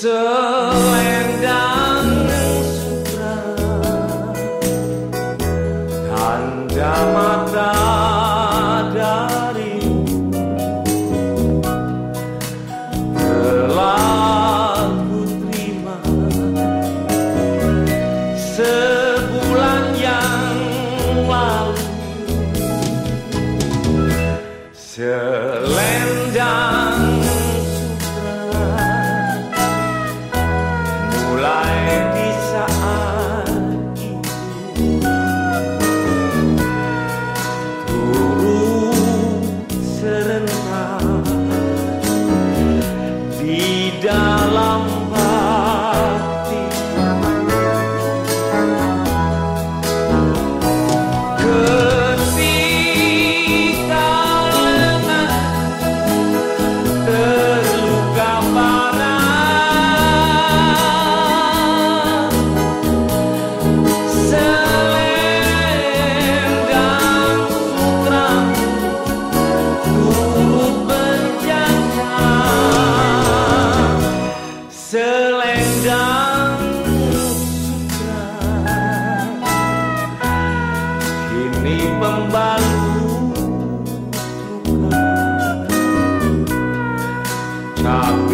selendang sutra. Tanda mata dari telah ku terima sebulan yang lalu. Selendang Tchau.